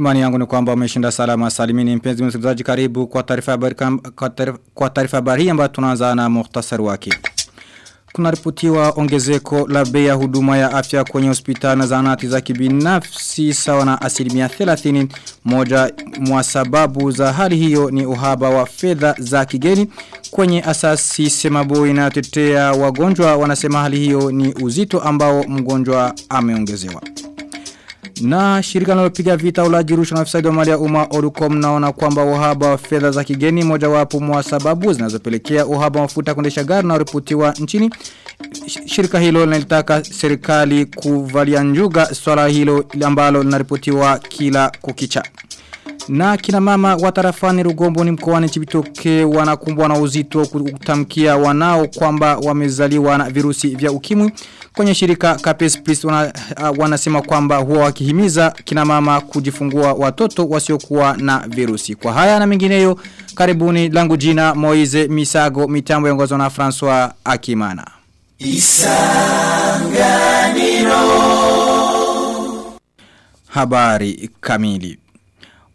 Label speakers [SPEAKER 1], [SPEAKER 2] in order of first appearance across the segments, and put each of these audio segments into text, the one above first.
[SPEAKER 1] Imani yangu ni kwamba umeshinda salama salimini mpenzi msikilizaji karibu kwa taarifa habari kwa taarifa habari ambayo tunaanza na muhtasari wake. Kuna ripotiwa ongezeko la bei ya huduma ya afya kwenye hospitali na zahanati za kibinafsi sawa na asilimia 30 moja mwa sababu za hali hiyo ni uhaba wa fedha za kigeni kwenye asasi semabo inayotetea wagonjwa wanasema hali hiyo ni uzito ambao mgonjwa ameongezewa. Na shirika linalopiga vita ulaji rushwa na ufisadi wa mali ya umma Orucom naona kwamba uhaba wa fedha za kigeni mojawapo mwa sababu zinazopelekea uhaba wa mafuta kuendesha gari na ripotiwa nchini. Shirika hilo linalitaka serikali kuvalia njuga swala hilo ambalo linaripotiwa kila kukicha. Na kina mama wa tarafani Rugombo ni mkoani Chibitoke wanakumbwa na uzito kutamkia wanao kwamba wamezaliwa na virusi vya ukimwi. Kwenye shirika Capes Plus wana, uh, wanasema kwamba huwa wakihimiza kina mama kujifungua watoto wasiokuwa na virusi. Kwa haya na mengineyo karibuni langu jina Moize Misago mitambo yongozwa na François Akimana. Isanganiro Habari kamili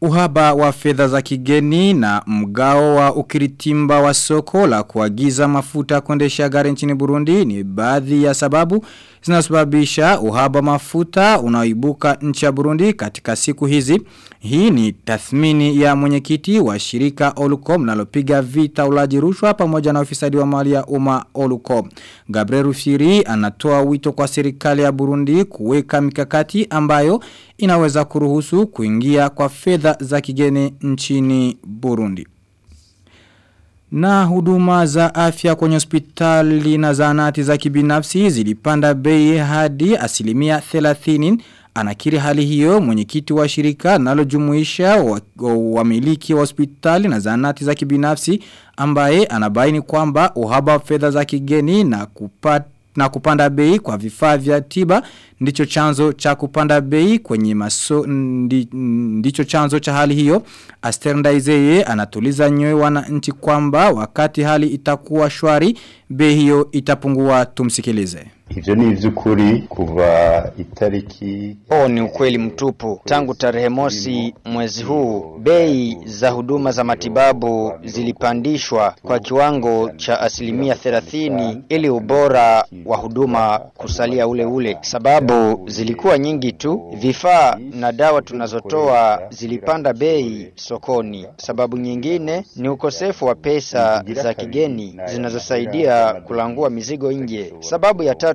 [SPEAKER 1] Uhaba wa fedha za kigeni na mgao wa ukiritimba wa soko la kuagiza mafuta kuendesha gari nchini Burundi ni baadhi ya sababu zinasababisha uhaba mafuta unaoibuka nchi ya Burundi katika siku hizi. Hii ni tathmini ya mwenyekiti wa shirika Olucom nalopiga vita ulaji rushwa pamoja na ofisadi wa mali ya umma Olucom. Gabriel Rufiri anatoa wito kwa serikali ya Burundi kuweka mikakati ambayo inaweza kuruhusu kuingia kwa fedha za kigeni nchini Burundi. Na huduma za afya kwenye hospitali na zanati za kibinafsi zilipanda bei hadi asilimia 30 Anakiri hali hiyo mwenyekiti wa shirika nalojumuisha wamiliki wa, wa hospitali na zanati za kibinafsi ambaye anabaini kwamba uhaba wa fedha za kigeni na kupata na kupanda bei kwa vifaa vya tiba ndicho chanzo cha kupanda bei kwenye maso ndi, ndicho chanzo cha hali hiyo. Aster Ndaizeye anatuliza nyoe wananchi kwamba wakati hali itakuwa shwari bei hiyo itapungua. Tumsikilize
[SPEAKER 2] Hivyo ni vyukuri kuva itariki
[SPEAKER 3] Oh ni ukweli mtupu. Tangu tarehe mosi mwezi huu bei za huduma za matibabu zilipandishwa kwa kiwango cha asilimia 30 ili ubora wa huduma kusalia ule ule. Sababu zilikuwa nyingi tu. Vifaa na dawa tunazotoa zilipanda bei sokoni. Sababu nyingine ni ukosefu wa pesa za kigeni zinazosaidia kulangua mizigo nje. Sababu ya tatu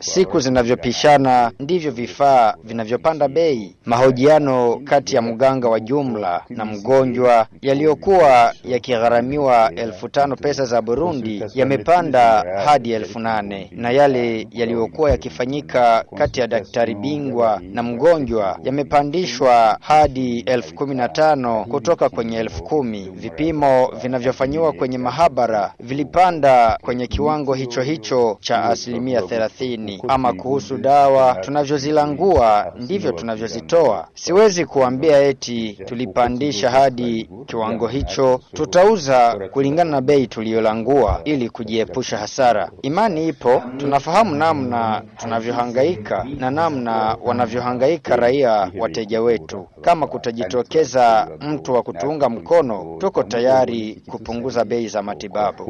[SPEAKER 3] siku zinavyopishana ndivyo vifaa vinavyopanda bei mahojiano kati ya mganga wa jumla na mgonjwa yaliyokuwa yakigharamiwa elfu tano pesa za Burundi yamepanda hadi elfu nane na yale yaliyokuwa yakifanyika kati ya daktari bingwa na mgonjwa yamepandishwa hadi elfu kumi na tano kutoka kwenye elfu kumi. vipimo vinavyofanyiwa kwenye mahabara vilipanda kwenye kiwango hicho hicho cha asilimia thelathini ama kuhusu dawa tunavyozilangua ndivyo tunavyozitoa siwezi kuambia eti tulipandisha hadi kiwango hicho tutauza kulingana na bei tuliyolangua ili kujiepusha hasara imani ipo tunafahamu namna tunavyohangaika na namna wanavyohangaika raia wateja wetu kama kutajitokeza mtu wa kutuunga mkono tuko tayari kupunguza bei za matibabu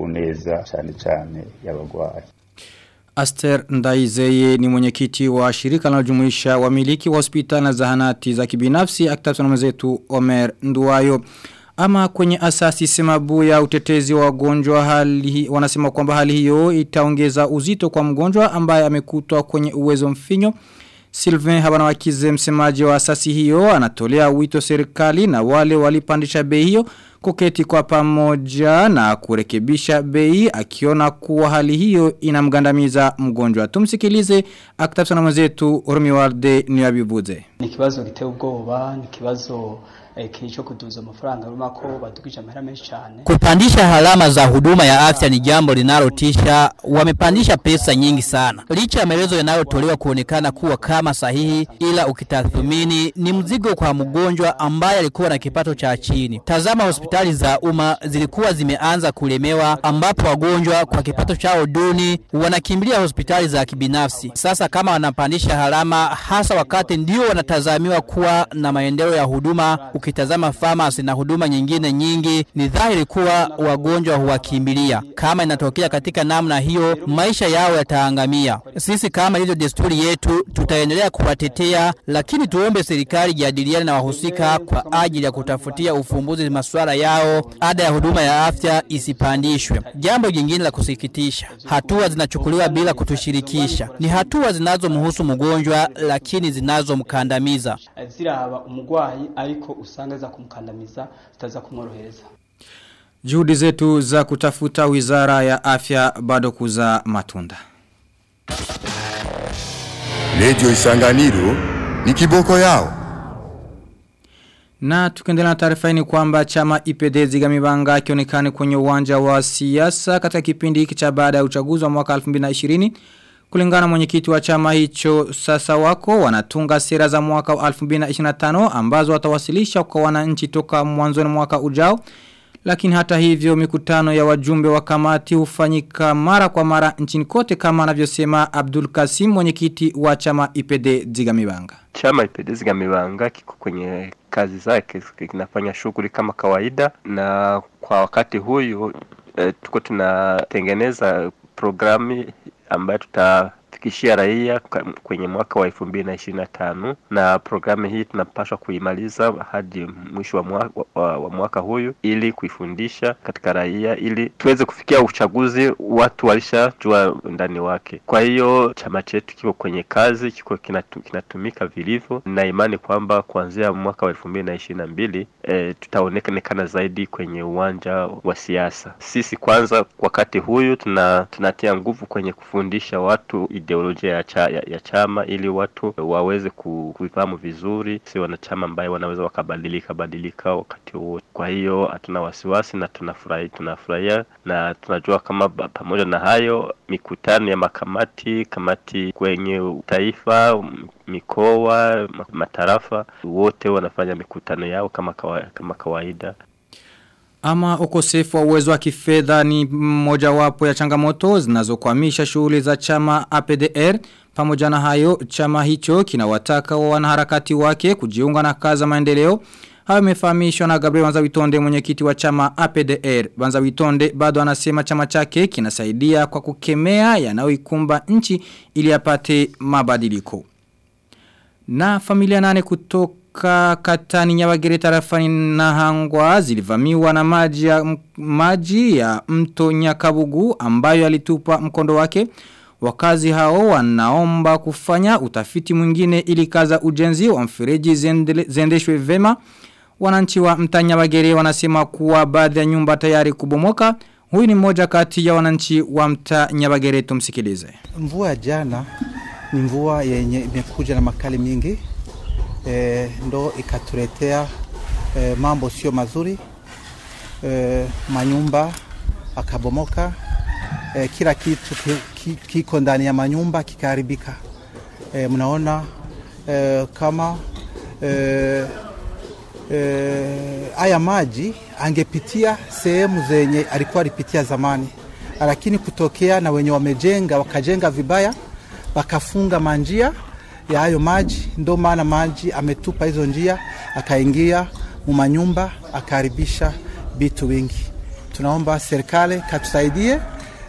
[SPEAKER 1] Aster Ndaizeye ni mwenyekiti wa shirika linalojumuisha wamiliki wa hospitali na zahanati za kibinafsi akitafsiri na mwenzetu Omer Nduwayo. Ama kwenye asasi semabu ya utetezi wa wagonjwa hali wanasema kwamba hali hiyo itaongeza uzito kwa mgonjwa ambaye amekutwa kwenye uwezo mfinyo. Sylvain Habanawakize msemaji wa asasi hiyo anatolea wito serikali na wale walipandisha bei hiyo kuketi kwa pamoja na kurekebisha bei akiona kuwa hali hiyo inamgandamiza mgonjwa. Tumsikilize akitafsiri na mwenzetu Romiwalde Niyabivuze.
[SPEAKER 4] Ni kibazo giteye ubwoba, ni kibazo eh.
[SPEAKER 5] Kupandisha halama za huduma ya afya ni jambo linalotisha. Wamepandisha pesa nyingi sana, licha ya maelezo yanayotolewa kuonekana kuwa kama sahihi, ila ukitathmini ni mzigo kwa mgonjwa ambaye alikuwa na kipato cha chini. Tazama hospitali za umma zilikuwa zimeanza kulemewa, ambapo wagonjwa kwa kipato chao duni wanakimbilia hospitali za kibinafsi. Sasa kama wanapandisha harama, hasa wakati ndio wanatazamiwa kuwa na maendeleo ya huduma, ukitazama famasi na huduma nyingine nyingi, ni dhahiri kuwa wagonjwa huwakimbilia. Kama inatokea katika namna hiyo, maisha yao yataangamia. Sisi kama ilivyo desturi yetu, tutaendelea kuwatetea, lakini tuombe serikali jadiliane na wahusika kwa ajili ya kutafutia ufumbuzi masuala yao, ada ya huduma ya afya isipandishwe. Jambo jingine la kusikitisha, hatua zinachukuliwa bila kutushirikisha. Ni hatua zinazomhusu mgonjwa, lakini zinazomkandamiza.
[SPEAKER 4] Usanga za kumkandamiza zitaza kumworohereza
[SPEAKER 1] Juhudi zetu za kutafuta wizara ya afya bado kuza matunda.
[SPEAKER 6] Radio Isanganiro ni kiboko yao.
[SPEAKER 1] Na tukendela na taarifa ni kwamba chama IPD Zigamibanga kionekane kwenye uwanja wa siasa katika kipindi hiki cha baada ya uchaguzi wa mwaka 2020 kulingana na mwenyekiti wa chama hicho sasa wako wanatunga sera za mwaka wa 2025 ambazo watawasilisha kwa wananchi toka mwanzoni mwaka ujao. Lakini hata hivyo mikutano ya wajumbe wa kamati hufanyika mara kwa mara nchini kote kama anavyosema Abdul Kasim mwenyekiti wa chama IPD Zigamibanga.
[SPEAKER 7] Chama IPD Zigamibanga kiko kwenye kazi zake kinafanya shughuli kama kawaida na kwa wakati huyu e, tuko tunatengeneza programu ambayo tuta tutafikishia raia kwenye mwaka wa elfu mbili na ishirini na tano na programu hii tunapaswa kuimaliza hadi mwisho wa mwaka, wa, wa mwaka huyu ili kuifundisha katika raia ili tuweze kufikia uchaguzi watu walishajua ndani wake. Kwa hiyo chama chetu kiko kwenye kazi kiko kinatu, kinatumika vilivyo na imani kwamba kuanzia mwaka wa elfu mbili na ishirini na mbili e, tutaonekana zaidi kwenye uwanja wa siasa. Sisi kwanza wakati huyu tuna tunatia nguvu kwenye kufundisha watu ideolojia ya, cha, ya, ya chama ili watu waweze ku- kuifahamu vizuri si wanachama ambaye wanaweza wakabadilika badilika wakati wote. Kwa hiyo hatuna wasiwasi na tunafurahi tunafurahia na tunajua kama pamoja na hayo mikutano ya makamati kamati kwenye taifa mikoa matarafa wote wanafanya mikutano yao kama kawa, kama kawaida
[SPEAKER 1] Ama ukosefu wa uwezo wa kifedha ni mojawapo ya changamoto zinazokwamisha shughuli za chama APDR. Pamoja na hayo, chama hicho kinawataka wanaharakati wake kujiunga na kazi za maendeleo. Hayo imefahamishwa na Gabriel Banzawitonde mwenyekiti wa chama APDR. Banzawitonde bado anasema chama chake kinasaidia kwa kukemea yanayoikumba nchi ili apate mabadiliko. Na familia nane kutoka katani nyabagere tarafani na hangwa zilivamiwa na maji ya, maji ya mto nyakabugu ambayo alitupa mkondo wake. Wakazi hao wanaomba kufanya utafiti mwingine ili kaza ujenzi wa mfereji zendeshwe vema. Wananchi wa mtanya wagere wanasema kuwa baadhi ya nyumba tayari kubomoka. Huyu ni mmoja kati ya wananchi wa mta nyabagere tumsikilize.
[SPEAKER 8] Mvua jana ni mvua yenye imekuja na makali mingi e, ndo ikatuletea e, mambo sio mazuri. E, manyumba akabomoka. E, kila kitu ki, ki, kiko ndani ya manyumba kikaharibika. E, mnaona e, kama e, e, haya maji angepitia sehemu zenye alikuwa alipitia zamani, lakini kutokea na wenye wamejenga wakajenga vibaya, wakafunga manjia ya hayo maji, ndo maana maji ametupa hizo njia, akaingia mumanyumba akaharibisha vitu wingi. Tunaomba serikali katusaidie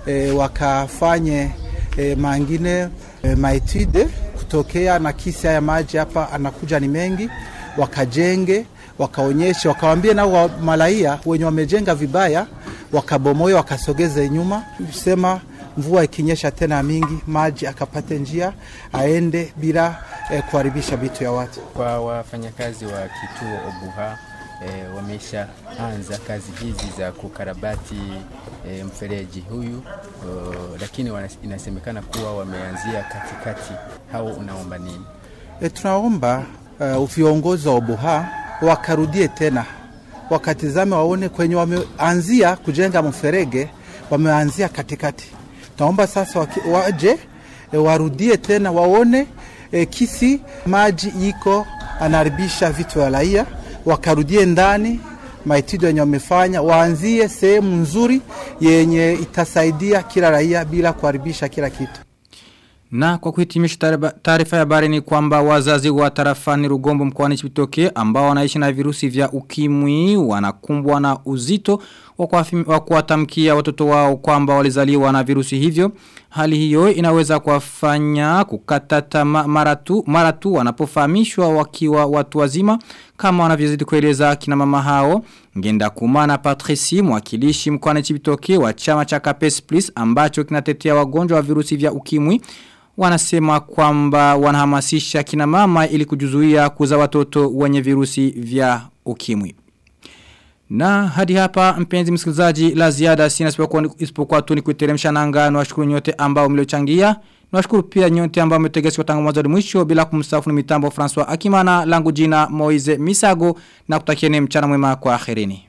[SPEAKER 8] e, wakafanye e, mangine e, maetude kutokea na kisi haya maji hapa anakuja ni mengi, wakajenge wakaonyeshe, wakawambia nao wa malaia wenye wamejenga vibaya wakabomoe, wakasogeze nyuma, sema mvua ikinyesha tena mingi, maji akapate njia aende bila eh, kuharibisha vitu ya watu.
[SPEAKER 9] Kwa wafanyakazi wa kituo Obuha e, wameshaanza kazi hizi za kukarabati e, mfereji huyu o, lakini wana, inasemekana kuwa wameanzia katikati. Hao unaomba nini?
[SPEAKER 8] E, tunaomba uh, viongozi wa Obuha wakarudie tena wakatizame, waone kwenye wameanzia kujenga mferege, wameanzia katikati. Tunaomba sasa waje e, warudie tena waone e, kisi maji iko anaharibisha vitu vya raia, wakarudie ndani maitido yenye wamefanya waanzie sehemu nzuri yenye itasaidia kila raia bila kuharibisha kila kitu.
[SPEAKER 1] Na kwa kuhitimisha taarifa- ya habari ni kwamba wazazi wa tarafani Rugombo mkoani Chibitoke ambao wanaishi na virusi vya ukimwi wanakumbwa na uzito wa wa kuwatamkia watoto wao kwamba walizaliwa na virusi hivyo. Hali hiyo inaweza kuwafanya kukata tamaa mara tu wanapofahamishwa wakiwa watu wazima kama wanavyozidi kueleza kina mama hao. Ngenda kumana Patrici mwakilishi mkoani Chibitoke wa chama cha Capes Plus ambacho kinatetea wagonjwa wa virusi vya ukimwi wanasema kwamba wanahamasisha kina mama ili kujuzuia kuza watoto wenye virusi vya ukimwi. Na hadi hapa mpenzi msikilizaji la ziada sina isipokuwa tu ni kuiteremsha nanga na washukuru nyote ambao mliochangia. Niwashukuru pia nyote ambao mmetegea sikio tangu mwanzo mwisho bila kumsafu ni mitambo François Akimana langu jina moise Misago na kutakieni mchana mwema kwa akhirini.